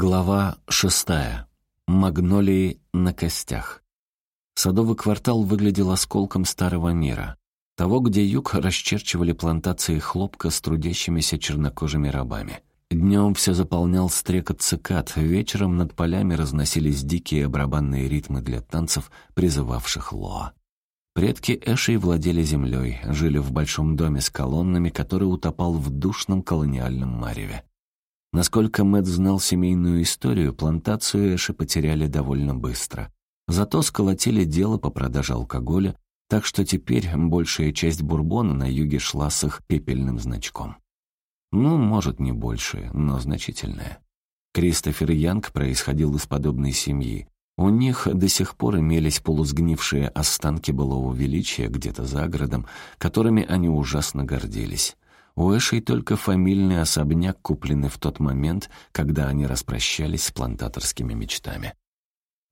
Глава шестая. Магнолии на костях. Садовый квартал выглядел осколком старого мира. Того, где юг расчерчивали плантации хлопка с трудящимися чернокожими рабами. Днем все заполнял стрекот цикад, вечером над полями разносились дикие барабанные ритмы для танцев, призывавших Лоа. Предки Эшей владели землей, жили в большом доме с колоннами, который утопал в душном колониальном мареве. Насколько Мэтт знал семейную историю, плантацию Эши потеряли довольно быстро. Зато сколотили дело по продаже алкоголя, так что теперь большая часть бурбона на юге шла с их пепельным значком. Ну, может, не большая, но значительная. Кристофер Янг происходил из подобной семьи. У них до сих пор имелись полусгнившие останки былого величия где-то за городом, которыми они ужасно гордились. У Эшей только фамильный особняк, купленный в тот момент, когда они распрощались с плантаторскими мечтами.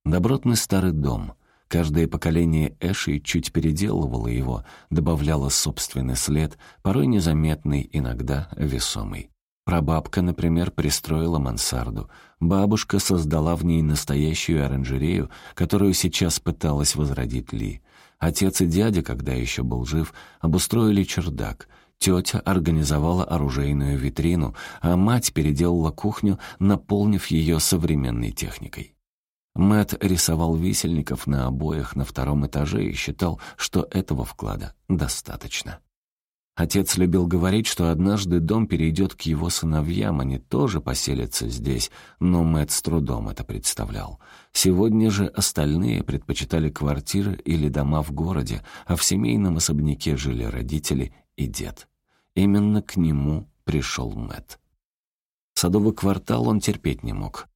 Добротный старый дом. Каждое поколение Эшей чуть переделывало его, добавляло собственный след, порой незаметный, иногда весомый. Прабабка, например, пристроила мансарду. Бабушка создала в ней настоящую оранжерею, которую сейчас пыталась возродить Ли. Отец и дядя, когда еще был жив, обустроили чердак — Тетя организовала оружейную витрину, а мать переделала кухню, наполнив ее современной техникой. Мэт рисовал висельников на обоях на втором этаже и считал, что этого вклада достаточно. Отец любил говорить, что однажды дом перейдет к его сыновьям, они тоже поселятся здесь, но Мэт с трудом это представлял. Сегодня же остальные предпочитали квартиры или дома в городе, а в семейном особняке жили родители и дед. Именно к нему пришел Мэт. Садовый квартал он терпеть не мог.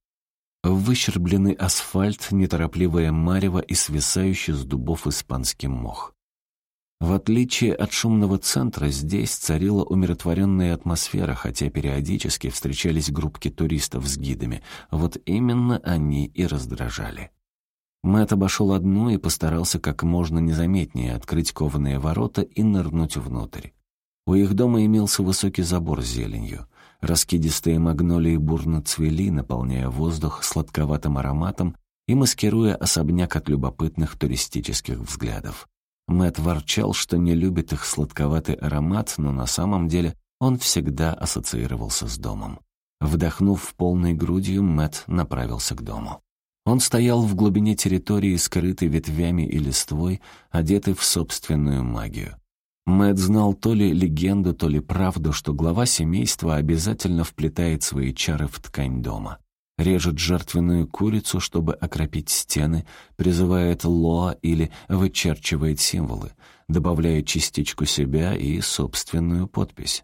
Выщербленный асфальт, неторопливое марево и свисающий с дубов испанский мох. В отличие от шумного центра, здесь царила умиротворенная атмосфера, хотя периодически встречались группки туристов с гидами. Вот именно они и раздражали. Мэтт обошел одну и постарался как можно незаметнее открыть кованые ворота и нырнуть внутрь. У их дома имелся высокий забор с зеленью. Раскидистые магнолии бурно цвели, наполняя воздух сладковатым ароматом и маскируя особняк от любопытных туристических взглядов. Мэт ворчал, что не любит их сладковатый аромат, но на самом деле он всегда ассоциировался с домом. Вдохнув полной грудью, Мэт направился к дому. Он стоял в глубине территории, скрытый ветвями и листвой, одетый в собственную магию. Мэт знал то ли легенду, то ли правду, что глава семейства обязательно вплетает свои чары в ткань дома. Режет жертвенную курицу, чтобы окропить стены, призывает лоа или вычерчивает символы, добавляет частичку себя и собственную подпись.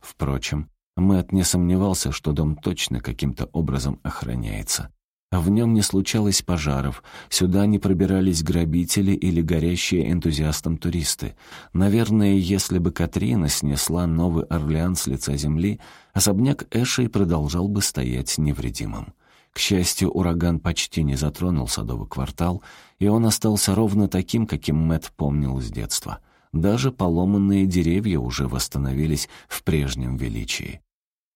Впрочем, Мэт не сомневался, что дом точно каким-то образом охраняется. В нем не случалось пожаров, сюда не пробирались грабители или горящие энтузиастом туристы. Наверное, если бы Катрина снесла Новый Орлеан с лица земли, особняк Эшей продолжал бы стоять невредимым. К счастью, ураган почти не затронул садовый квартал, и он остался ровно таким, каким Мэт помнил с детства. Даже поломанные деревья уже восстановились в прежнем величии.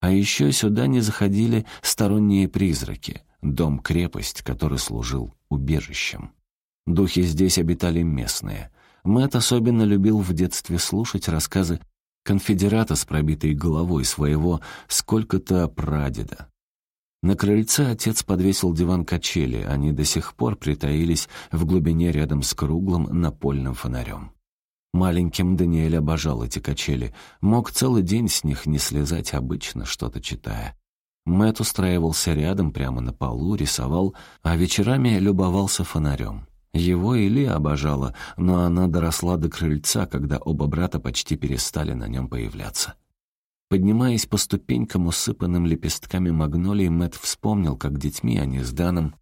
А еще сюда не заходили сторонние призраки — дом-крепость, который служил убежищем. Духи здесь обитали местные. Мэт особенно любил в детстве слушать рассказы конфедерата с пробитой головой своего сколько-то прадеда. На крыльце отец подвесил диван-качели, они до сих пор притаились в глубине рядом с круглым напольным фонарем. Маленьким Даниэль обожал эти качели, мог целый день с них не слезать обычно, что-то читая. Мэт устраивался рядом, прямо на полу, рисовал, а вечерами любовался фонарем. Его Или обожала, но она доросла до крыльца, когда оба брата почти перестали на нем появляться. Поднимаясь по ступенькам, усыпанным лепестками магнолий, Мэт вспомнил, как детьми они с Даном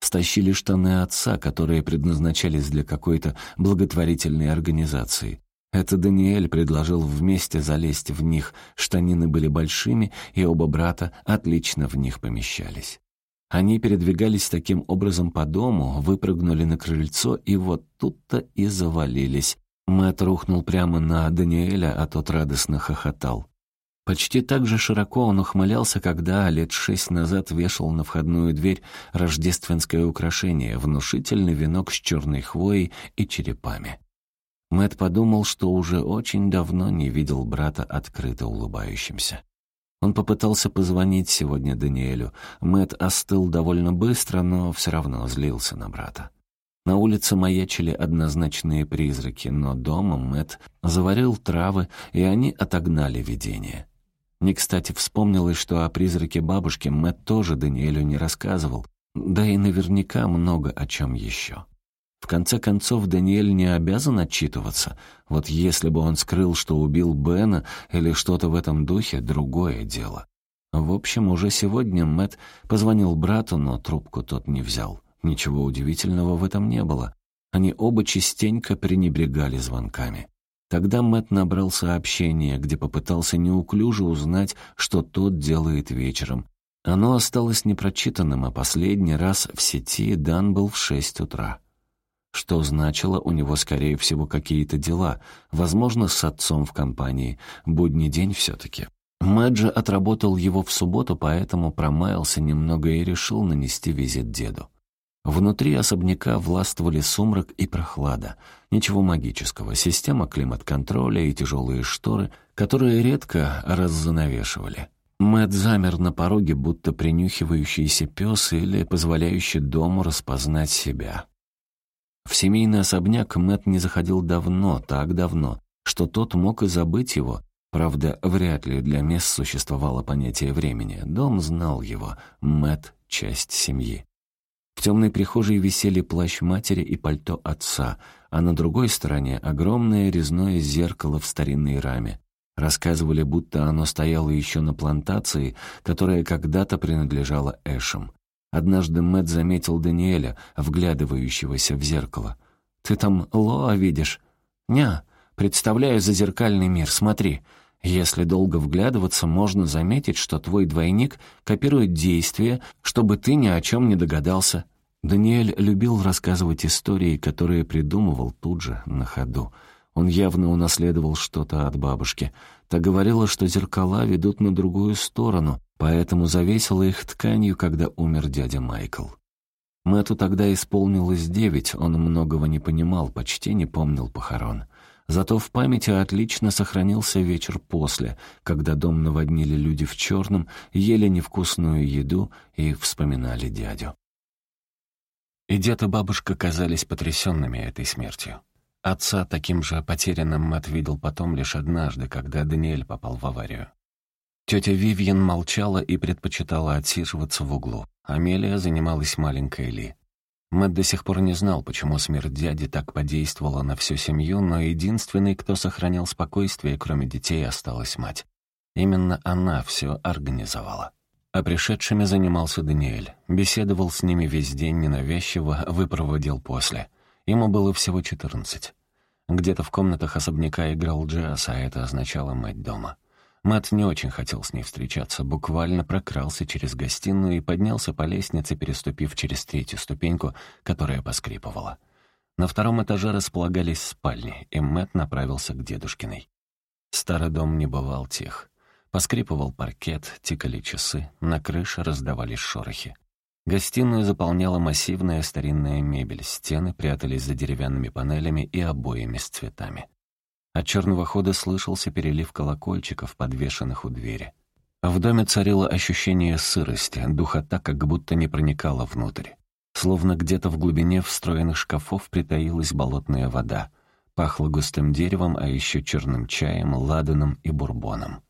стащили штаны отца, которые предназначались для какой-то благотворительной организации. Это Даниэль предложил вместе залезть в них, штанины были большими, и оба брата отлично в них помещались. Они передвигались таким образом по дому, выпрыгнули на крыльцо, и вот тут-то и завалились. Мэтт рухнул прямо на Даниэля, а тот радостно хохотал. Почти так же широко он ухмылялся, когда лет шесть назад вешал на входную дверь рождественское украшение, внушительный венок с черной хвоей и черепами. Мэт подумал, что уже очень давно не видел брата открыто улыбающимся. Он попытался позвонить сегодня Даниэлю. Мэт остыл довольно быстро, но все равно злился на брата. На улице маячили однозначные призраки, но дома Мэт заварил травы, и они отогнали видение. Не кстати вспомнилось, что о призраке бабушки Мэт тоже Даниэлю не рассказывал, да и наверняка много о чем еще. В конце концов, Даниэль не обязан отчитываться. Вот если бы он скрыл, что убил Бена или что-то в этом духе, другое дело. В общем, уже сегодня Мэт позвонил брату, но трубку тот не взял. Ничего удивительного в этом не было. Они оба частенько пренебрегали звонками. Тогда Мэт набрал сообщение, где попытался неуклюже узнать, что тот делает вечером. Оно осталось непрочитанным, а последний раз в сети дан был в шесть утра. Что значило, у него, скорее всего, какие-то дела, возможно, с отцом в компании. Будний день все-таки. Мэджи отработал его в субботу, поэтому промаялся немного и решил нанести визит деду. Внутри особняка властвовали сумрак и прохлада. Ничего магического, система климат-контроля и тяжелые шторы, которые редко раззанавешивали. Мэт замер на пороге, будто принюхивающийся пес или позволяющий дому распознать себя. В семейный особняк Мэт не заходил давно, так давно, что тот мог и забыть его. Правда, вряд ли для мест существовало понятие времени. Дом знал его. Мэт часть семьи. В темной прихожей висели плащ матери и пальто отца, а на другой стороне огромное резное зеркало в старинной раме. Рассказывали, будто оно стояло еще на плантации, которая когда-то принадлежала Эшам. Однажды Мэт заметил Даниэля, вглядывающегося в зеркало. «Ты там Лоа видишь?» «Ня, представляю зазеркальный мир, смотри». Если долго вглядываться, можно заметить, что твой двойник копирует действия, чтобы ты ни о чем не догадался. Даниэль любил рассказывать истории, которые придумывал тут же, на ходу. Он явно унаследовал что-то от бабушки. Та говорила, что зеркала ведут на другую сторону, поэтому завесила их тканью, когда умер дядя Майкл. Мэтту тогда исполнилось девять, он многого не понимал, почти не помнил похорон. Зато в памяти отлично сохранился вечер после, когда дом наводнили люди в черном, ели невкусную еду и вспоминали дядю. И дед и бабушка казались потрясенными этой смертью. Отца таким же потерянным Мэтт видел потом лишь однажды, когда Даниэль попал в аварию. Тетя Вивьен молчала и предпочитала отсиживаться в углу. Амелия занималась маленькой Ли. Мэтт до сих пор не знал, почему смерть дяди так подействовала на всю семью, но единственной, кто сохранял спокойствие, кроме детей, осталась мать. Именно она все организовала. А пришедшими занимался Даниэль. Беседовал с ними весь день ненавязчиво, выпроводил после. Ему было всего четырнадцать. Где-то в комнатах особняка играл джаз, а это означало мать дома. Мэтт не очень хотел с ней встречаться, буквально прокрался через гостиную и поднялся по лестнице, переступив через третью ступеньку, которая поскрипывала. На втором этаже располагались спальни, и Мэтт направился к дедушкиной. Старый дом не бывал тих. Поскрипывал паркет, тикали часы, на крыше раздавались шорохи. Гостиную заполняла массивная старинная мебель, стены прятались за деревянными панелями и обоями с цветами. От черного хода слышался перелив колокольчиков, подвешенных у двери. В доме царило ощущение сырости, духота как будто не проникала внутрь. Словно где-то в глубине встроенных шкафов притаилась болотная вода. Пахло густым деревом, а еще черным чаем, ладаном и бурбоном.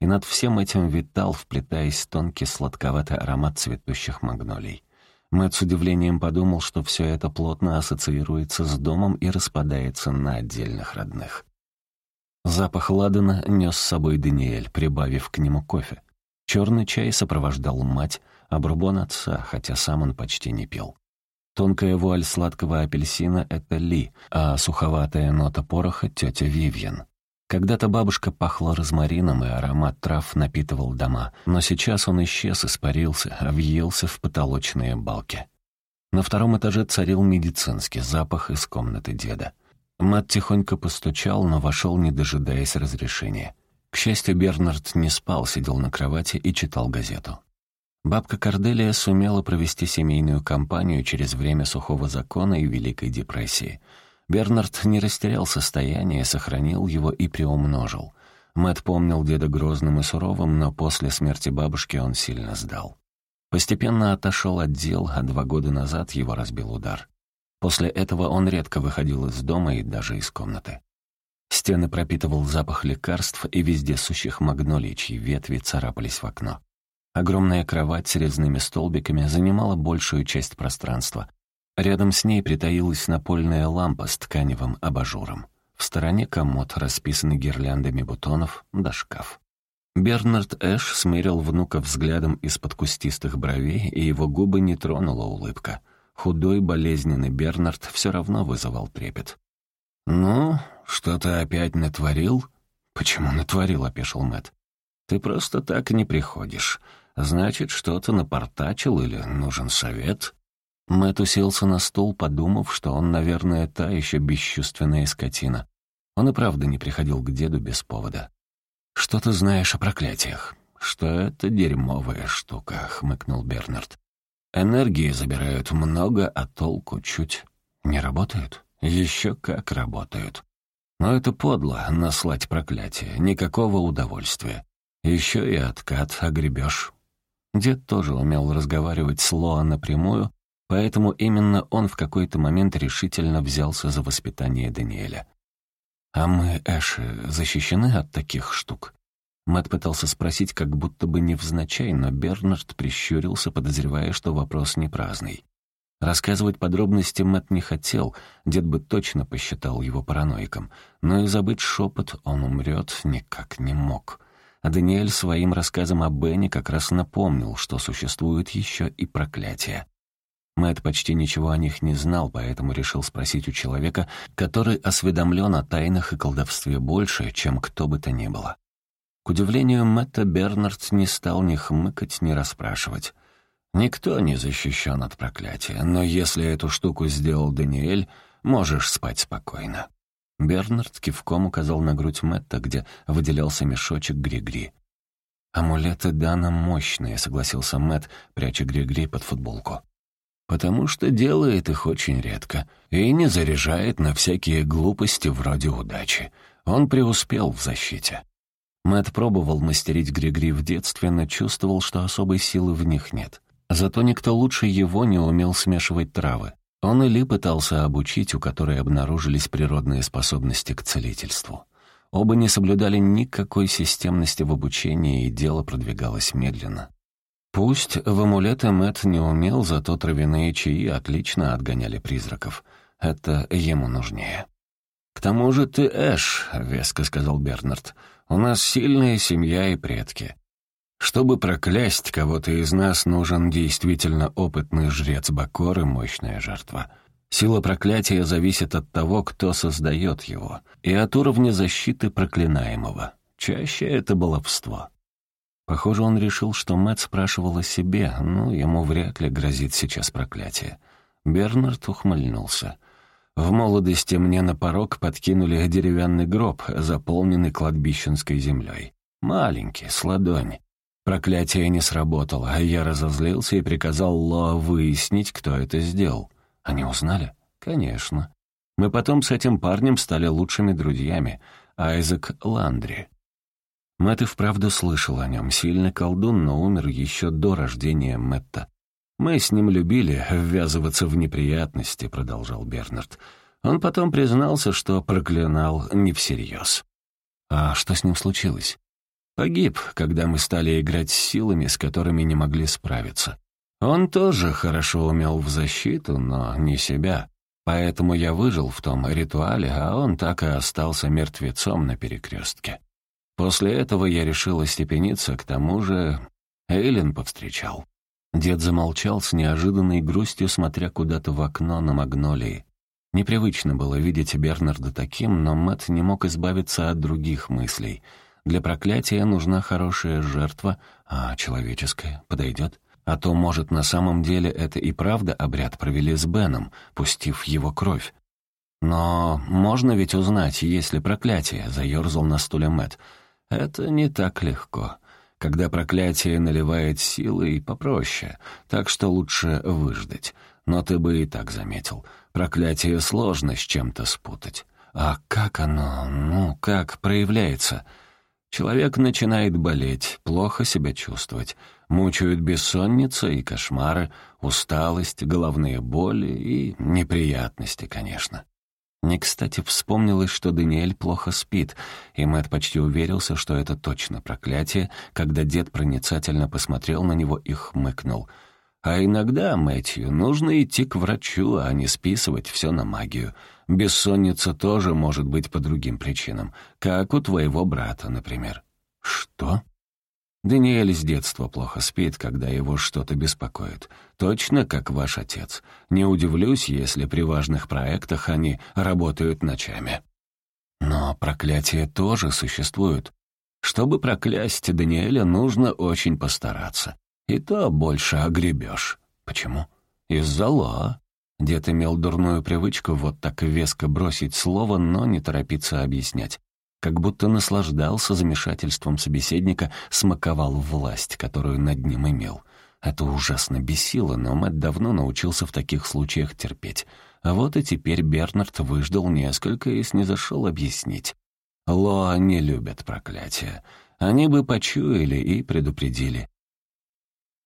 И над всем этим витал, вплетаясь тонкий сладковатый аромат цветущих магнолий. Мэтт с удивлением подумал, что все это плотно ассоциируется с домом и распадается на отдельных родных. Запах ладана нес с собой Даниэль, прибавив к нему кофе. Черный чай сопровождал мать, а бурбон отца, хотя сам он почти не пил. Тонкая вуаль сладкого апельсина — это Ли, а суховатая нота пороха — тетя Вивьен. Когда-то бабушка пахла розмарином, и аромат трав напитывал дома, но сейчас он исчез, испарился, въелся в потолочные балки. На втором этаже царил медицинский запах из комнаты деда — Мат тихонько постучал, но вошел, не дожидаясь разрешения. К счастью, Бернард не спал, сидел на кровати и читал газету. Бабка Корделия сумела провести семейную кампанию через время сухого закона и Великой депрессии. Бернард не растерял состояние, сохранил его и приумножил. Мэт помнил деда грозным и суровым, но после смерти бабушки он сильно сдал. Постепенно отошел от дел, а два года назад его разбил удар. После этого он редко выходил из дома и даже из комнаты. Стены пропитывал запах лекарств и везде сущих магнолий, чьи ветви царапались в окно. Огромная кровать с резными столбиками занимала большую часть пространства. Рядом с ней притаилась напольная лампа с тканевым абажуром. В стороне комод, расписанный гирляндами бутонов, да шкаф. Бернард Эш смерил внука взглядом из-под кустистых бровей, и его губы не тронула улыбка. Худой, болезненный Бернард все равно вызывал трепет. «Ну, что ты опять натворил?» «Почему натворил?» — опешил Мэт. «Ты просто так не приходишь. Значит, что-то напортачил или нужен совет?» Мэт уселся на стол, подумав, что он, наверное, та еще бесчувственная скотина. Он и правда не приходил к деду без повода. «Что ты знаешь о проклятиях?» «Что это дерьмовая штука», — хмыкнул Бернард. «Энергии забирают много, а толку чуть. Не работают?» «Еще как работают. Но это подло — наслать проклятие. Никакого удовольствия. Еще и откат огребешь. Дед тоже умел разговаривать с Лоа напрямую, поэтому именно он в какой-то момент решительно взялся за воспитание Даниэля. «А мы, Эши, защищены от таких штук?» Мэтт пытался спросить, как будто бы невзначай, но Бернард прищурился, подозревая, что вопрос не праздный. Рассказывать подробности Мэтт не хотел, дед бы точно посчитал его параноиком, но и забыть шепот «он умрет» никак не мог. А Даниэль своим рассказом о Бене как раз напомнил, что существует еще и проклятие. Мэтт почти ничего о них не знал, поэтому решил спросить у человека, который осведомлен о тайнах и колдовстве больше, чем кто бы то ни было. К удивлению Мэтта, Бернард не стал ни хмыкать, ни расспрашивать. «Никто не защищен от проклятия, но если эту штуку сделал Даниэль, можешь спать спокойно». Бернард кивком указал на грудь Мэтта, где выделялся мешочек Гри-Гри. «Амулеты Дана мощные», — согласился Мэтт, пряча Гри-Гри под футболку. «Потому что делает их очень редко и не заряжает на всякие глупости вроде удачи. Он преуспел в защите». Мэтт пробовал мастерить Гри-Гри в детстве, но чувствовал, что особой силы в них нет. Зато никто лучше его не умел смешивать травы. Он или пытался обучить, у которой обнаружились природные способности к целительству. Оба не соблюдали никакой системности в обучении, и дело продвигалось медленно. Пусть в амулеты Мэтт не умел, зато травяные чаи отлично отгоняли призраков. Это ему нужнее. «К тому же ты Эш», — веско сказал Бернард. «У нас сильная семья и предки. Чтобы проклясть кого-то из нас, нужен действительно опытный жрец Бакор и мощная жертва. Сила проклятия зависит от того, кто создает его, и от уровня защиты проклинаемого. Чаще это баловство. Похоже, он решил, что Мэтт спрашивал о себе, но ему вряд ли грозит сейчас проклятие. Бернард ухмыльнулся. В молодости мне на порог подкинули деревянный гроб, заполненный кладбищенской землей. Маленький, с ладонь. Проклятие не сработало, я разозлился и приказал Лоа выяснить, кто это сделал. Они узнали? Конечно. Мы потом с этим парнем стали лучшими друзьями. Айзек Ландри. Мэтт и вправду слышал о нем. Сильный колдун, но умер еще до рождения Мэтта. «Мы с ним любили ввязываться в неприятности», — продолжал Бернард. Он потом признался, что проклинал не всерьез. «А что с ним случилось?» Погиб, когда мы стали играть с силами, с которыми не могли справиться. Он тоже хорошо умел в защиту, но не себя. Поэтому я выжил в том ритуале, а он так и остался мертвецом на перекрестке. После этого я решил остепениться, к тому же Эйлин повстречал. Дед замолчал с неожиданной грустью, смотря куда-то в окно на магнолии. Непривычно было видеть Бернарда таким, но Мэтт не мог избавиться от других мыслей — для проклятия нужна хорошая жертва, а человеческая подойдет. А то, может, на самом деле это и правда обряд провели с Беном, пустив его кровь. Но можно ведь узнать, есть ли проклятие, заерзал на стуле Мэт. Это не так легко. Когда проклятие наливает силой, попроще, так что лучше выждать. Но ты бы и так заметил. Проклятие сложно с чем-то спутать. А как оно, ну, как проявляется? Человек начинает болеть, плохо себя чувствовать. Мучают бессонница и кошмары, усталость, головные боли и неприятности, конечно. Не кстати вспомнилось, что Даниэль плохо спит, и Мэтт почти уверился, что это точно проклятие, когда дед проницательно посмотрел на него и хмыкнул. «А иногда, Мэтью, нужно идти к врачу, а не списывать все на магию. Бессонница тоже может быть по другим причинам, как у твоего брата, например». «Что?» Даниэль с детства плохо спит, когда его что-то беспокоит. Точно как ваш отец. Не удивлюсь, если при важных проектах они работают ночами. Но проклятия тоже существуют. Чтобы проклясть Даниэля, нужно очень постараться. И то больше огребешь. Почему? Из-за Лоа. Дед имел дурную привычку вот так веско бросить слово, но не торопиться объяснять как будто наслаждался замешательством собеседника, смаковал власть, которую над ним имел. Это ужасно бесило, но Мэтт давно научился в таких случаях терпеть. А вот и теперь Бернард выждал несколько и снизошел объяснить. Лоа не любят проклятия. Они бы почуяли и предупредили.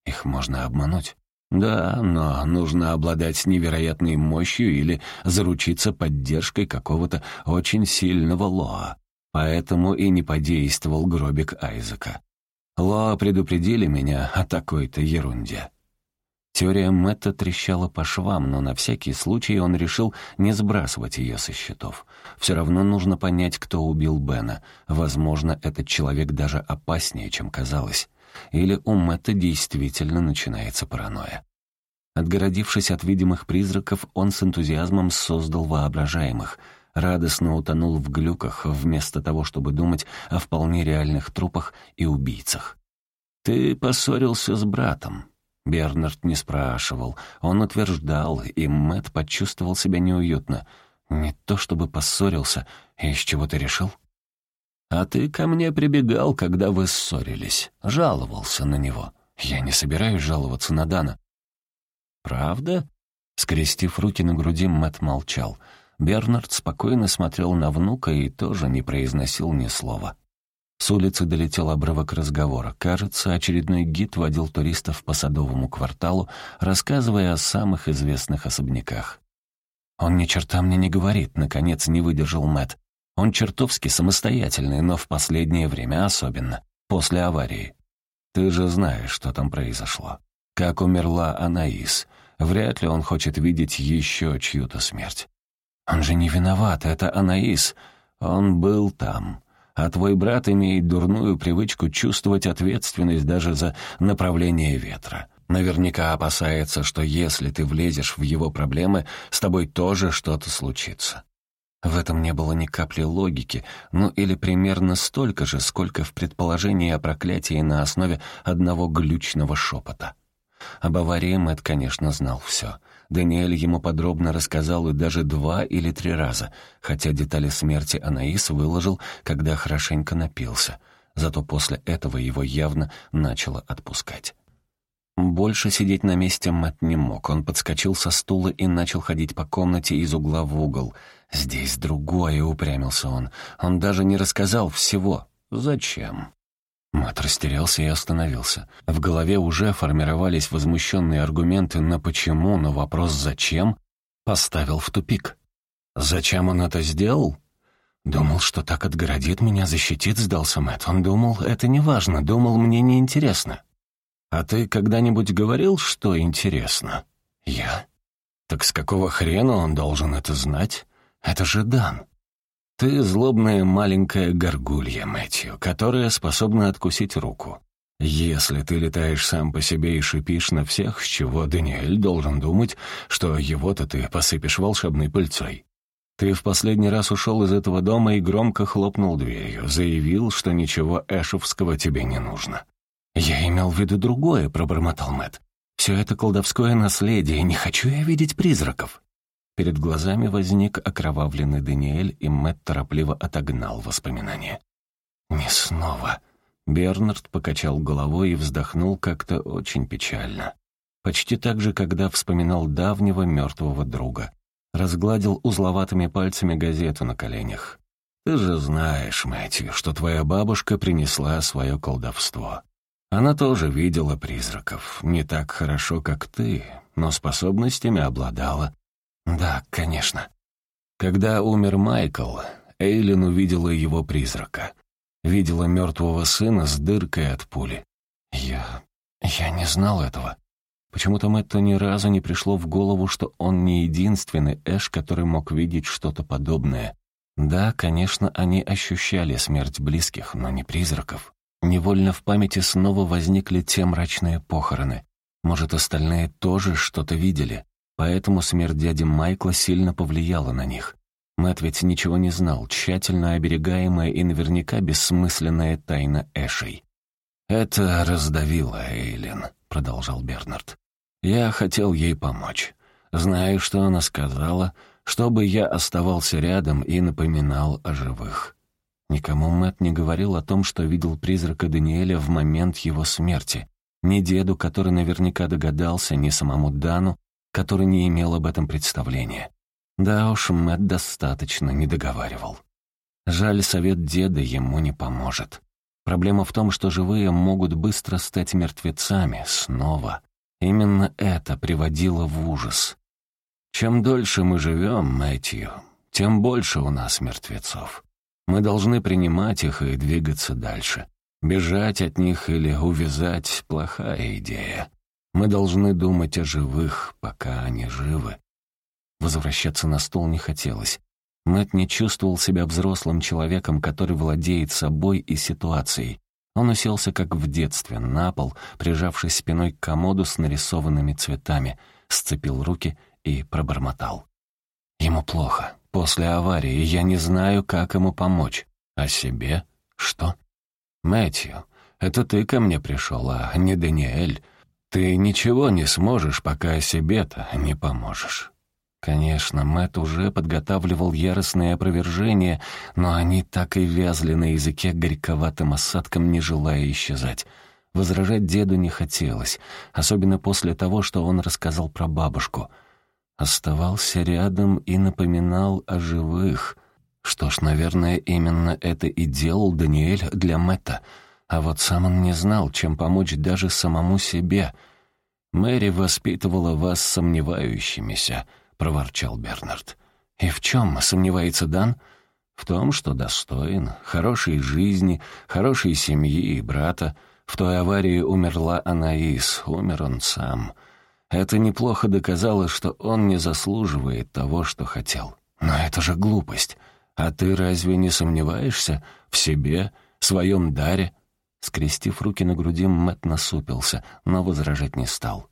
Их можно обмануть. Да, но нужно обладать невероятной мощью или заручиться поддержкой какого-то очень сильного Лоа. Поэтому и не подействовал гробик Айзека. Лоа предупредили меня о такой-то ерунде. Теория Мэтта трещала по швам, но на всякий случай он решил не сбрасывать ее со счетов. Все равно нужно понять, кто убил Бена. Возможно, этот человек даже опаснее, чем казалось. Или у Мэтта действительно начинается паранойя. Отгородившись от видимых призраков, он с энтузиазмом создал воображаемых — радостно утонул в глюках, вместо того, чтобы думать о вполне реальных трупах и убийцах. «Ты поссорился с братом». Бернард не спрашивал, он утверждал, и Мэт почувствовал себя неуютно. Не то чтобы поссорился, из чего ты решил? «А ты ко мне прибегал, когда вы ссорились, жаловался на него». «Я не собираюсь жаловаться на Дана». «Правда?» Скрестив руки на груди, Мэт молчал — Бернард спокойно смотрел на внука и тоже не произносил ни слова. С улицы долетел обрывок разговора. Кажется, очередной гид водил туристов по садовому кварталу, рассказывая о самых известных особняках. «Он ни черта мне не говорит», — наконец не выдержал Мэт. «Он чертовски самостоятельный, но в последнее время особенно, после аварии. Ты же знаешь, что там произошло. Как умерла Анаис. Вряд ли он хочет видеть еще чью-то смерть. Он же не виноват, это Анаис. Он был там. А твой брат имеет дурную привычку чувствовать ответственность даже за направление ветра. Наверняка опасается, что если ты влезешь в его проблемы, с тобой тоже что-то случится. В этом не было ни капли логики, ну или примерно столько же, сколько в предположении о проклятии на основе одного глючного шепота. Об аварии Мэтт, конечно, знал все. Даниэль ему подробно рассказал и даже два или три раза, хотя детали смерти Анаис выложил, когда хорошенько напился. Зато после этого его явно начало отпускать. Больше сидеть на месте Мэтт не мог. Он подскочил со стула и начал ходить по комнате из угла в угол. «Здесь другое», — упрямился он. «Он даже не рассказал всего. Зачем?» Мат растерялся и остановился. В голове уже формировались возмущенные аргументы на «почему», но вопрос «зачем» поставил в тупик. «Зачем он это сделал?» «Думал, что так отгородит меня, защитит», — сдался Мэтт. Он думал, это не важно, думал, мне неинтересно. «А ты когда-нибудь говорил, что интересно?» «Я?» «Так с какого хрена он должен это знать? Это же Дан. Ты злобная маленькая горгулья, Мэтью, которая способна откусить руку. Если ты летаешь сам по себе и шипишь на всех, с чего Даниэль должен думать, что его-то ты посыпешь волшебной пыльцой. Ты в последний раз ушел из этого дома и громко хлопнул дверью, заявил, что ничего эшевского тебе не нужно. «Я имел в виду другое», — пробормотал Мэт. «Все это колдовское наследие, не хочу я видеть призраков». Перед глазами возник окровавленный Даниэль, и Мэтт торопливо отогнал воспоминания. «Не снова». Бернард покачал головой и вздохнул как-то очень печально. Почти так же, когда вспоминал давнего мертвого друга. Разгладил узловатыми пальцами газету на коленях. «Ты же знаешь, Мэтью, что твоя бабушка принесла свое колдовство. Она тоже видела призраков, не так хорошо, как ты, но способностями обладала. Да, конечно. Когда умер Майкл, Эйлин увидела его призрака. Видела мертвого сына с дыркой от пули. Я... я не знал этого. Почему-то Мэтту ни разу не пришло в голову, что он не единственный Эш, который мог видеть что-то подобное. Да, конечно, они ощущали смерть близких, но не призраков. Невольно в памяти снова возникли те мрачные похороны. Может, остальные тоже что-то видели, поэтому смерть дяди Майкла сильно повлияла на них. Мэтт ведь ничего не знал, тщательно оберегаемая и наверняка бессмысленная тайна Эшей. «Это раздавило Эйлин», — продолжал Бернард. «Я хотел ей помочь. Знаю, что она сказала, чтобы я оставался рядом и напоминал о живых. Никому Мэт не говорил о том, что видел призрака Даниэля в момент его смерти. Ни деду, который наверняка догадался, ни самому Дану, который не имел об этом представления. Да уж, Мэт достаточно не договаривал. Жаль, совет деда ему не поможет. Проблема в том, что живые могут быстро стать мертвецами снова. Именно это приводило в ужас. Чем дольше мы живем, Мэтью, тем больше у нас мертвецов. Мы должны принимать их и двигаться дальше. Бежать от них или увязать — плохая идея. Мы должны думать о живых, пока они живы. Возвращаться на стол не хотелось. Мэтт не чувствовал себя взрослым человеком, который владеет собой и ситуацией. Он уселся, как в детстве, на пол, прижавшись спиной к комоду с нарисованными цветами, сцепил руки и пробормотал. Ему плохо. После аварии я не знаю, как ему помочь. А себе? Что? Мэтью, это ты ко мне пришел, а не Даниэль. Ты ничего не сможешь, пока себе-то не поможешь. Конечно, Мэт уже подготавливал яростные опровержения, но они так и вязли на языке горьковатым осадком, не желая исчезать. Возражать деду не хотелось, особенно после того, что он рассказал про бабушку — оставался рядом и напоминал о живых. Что ж, наверное, именно это и делал Даниэль для Мэтта. А вот сам он не знал, чем помочь даже самому себе. «Мэри воспитывала вас сомневающимися», — проворчал Бернард. «И в чем сомневается Дан?» «В том, что достоин, хорошей жизни, хорошей семьи и брата. В той аварии умерла Анаис, умер он сам». Это неплохо доказало, что он не заслуживает того, что хотел. Но это же глупость. А ты разве не сомневаешься в себе, в своем даре?» Скрестив руки на груди, Мэтт насупился, но возражать не стал.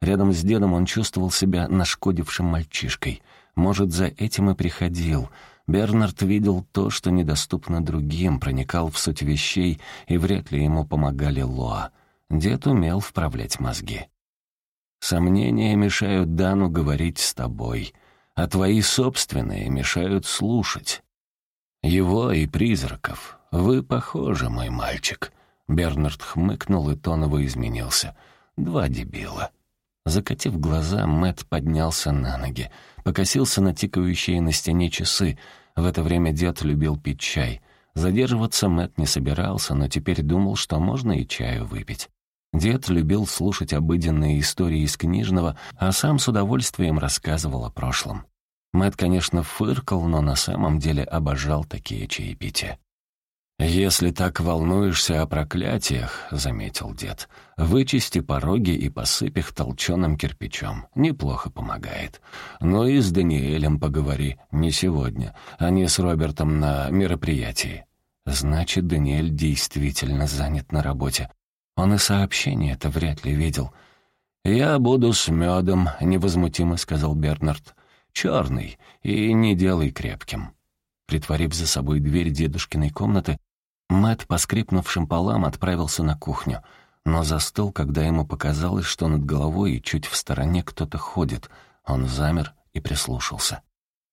Рядом с дедом он чувствовал себя нашкодившим мальчишкой. Может, за этим и приходил. Бернард видел то, что недоступно другим, проникал в суть вещей, и вряд ли ему помогали Лоа. Дед умел вправлять мозги. Сомнения мешают Дану говорить с тобой, а твои собственные мешают слушать. Его и призраков. Вы похожи, мой мальчик». Бернард хмыкнул, и тон его изменился. «Два дебила». Закатив глаза, Мэт поднялся на ноги, покосился на тикающие на стене часы. В это время дед любил пить чай. Задерживаться Мэт не собирался, но теперь думал, что можно и чаю выпить. Дед любил слушать обыденные истории из книжного, а сам с удовольствием рассказывал о прошлом. Мэт, конечно, фыркал, но на самом деле обожал такие чаепития. «Если так волнуешься о проклятиях», — заметил дед, — «вычисти пороги и посыпь их толченым кирпичом. Неплохо помогает. Но и с Даниэлем поговори, не сегодня, не с Робертом на мероприятии». «Значит, Даниэль действительно занят на работе. Он и сообщение это вряд ли видел. «Я буду с медом», — невозмутимо сказал Бернард. «Черный, и не делай крепким». Притворив за собой дверь дедушкиной комнаты, Мэтт по скрипнувшим полам отправился на кухню, но застыл, когда ему показалось, что над головой и чуть в стороне кто-то ходит. Он замер и прислушался.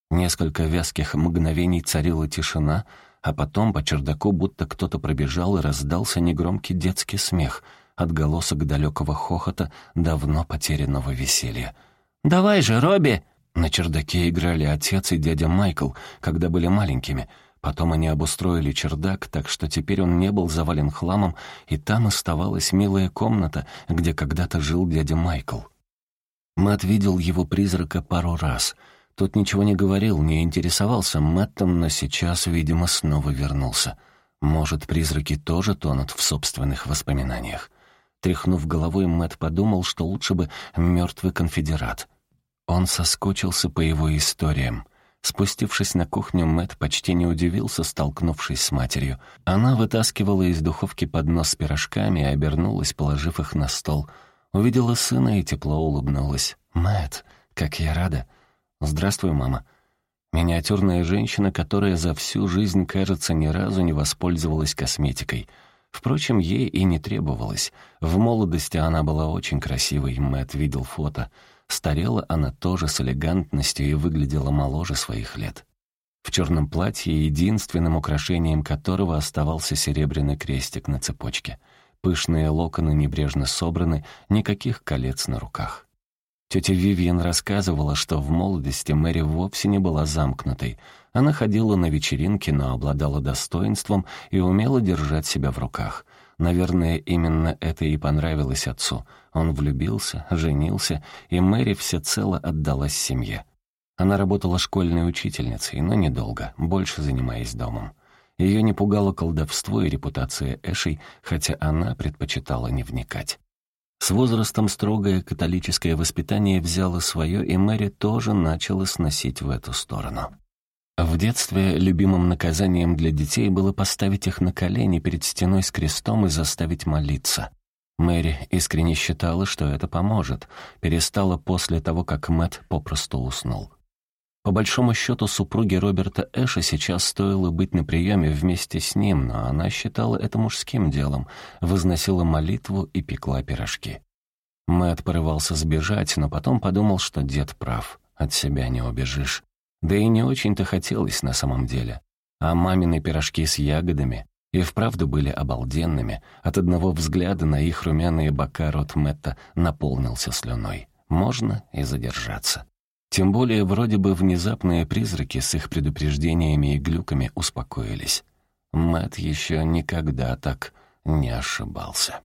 Несколько вязких мгновений царила тишина, а потом по чердаку будто кто-то пробежал и раздался негромкий детский смех, отголосок далекого хохота давно потерянного веселья. «Давай же, Робби!» На чердаке играли отец и дядя Майкл, когда были маленькими. Потом они обустроили чердак, так что теперь он не был завален хламом, и там оставалась милая комната, где когда-то жил дядя Майкл. Мэтт видел его призрака пару раз. Тот ничего не говорил, не интересовался Мэттом, но сейчас, видимо, снова вернулся. Может, призраки тоже тонут в собственных воспоминаниях. Тряхнув головой, Мэтт подумал, что лучше бы мертвый конфедерат — он соскучился по его историям. Спустившись на кухню, Мэт почти не удивился, столкнувшись с матерью. Она вытаскивала из духовки поднос с пирожками и обернулась, положив их на стол. Увидела сына и тепло улыбнулась. Мэт, как я рада!» «Здравствуй, мама!» Миниатюрная женщина, которая за всю жизнь, кажется, ни разу не воспользовалась косметикой. Впрочем, ей и не требовалось. В молодости она была очень красивой, Мэт видел фото — Старела она тоже с элегантностью и выглядела моложе своих лет. В черном платье, единственным украшением которого оставался серебряный крестик на цепочке. Пышные локоны небрежно собраны, никаких колец на руках. Тетя Вивиан рассказывала, что в молодости Мэри вовсе не была замкнутой. Она ходила на вечеринки, но обладала достоинством и умела держать себя в руках. Наверное, именно это и понравилось отцу. Он влюбился, женился, и Мэри всецело отдалась семье. Она работала школьной учительницей, но недолго, больше занимаясь домом. Ее не пугало колдовство и репутация Эшей, хотя она предпочитала не вникать. С возрастом строгое католическое воспитание взяло свое, и Мэри тоже начала сносить в эту сторону. В детстве любимым наказанием для детей было поставить их на колени перед стеной с крестом и заставить молиться. Мэри искренне считала, что это поможет, перестала после того, как Мэтт попросту уснул. По большому счету, супруге Роберта Эша сейчас стоило быть на приеме вместе с ним, но она считала это мужским делом, возносила молитву и пекла пирожки. Мэтт порывался сбежать, но потом подумал, что дед прав, от себя не убежишь. Да и не очень-то хотелось на самом деле. А мамины пирожки с ягодами и вправду были обалденными. От одного взгляда на их румяные бока рот Мэтта наполнился слюной. Можно и задержаться. Тем более, вроде бы внезапные призраки с их предупреждениями и глюками успокоились. Мэтт еще никогда так не ошибался.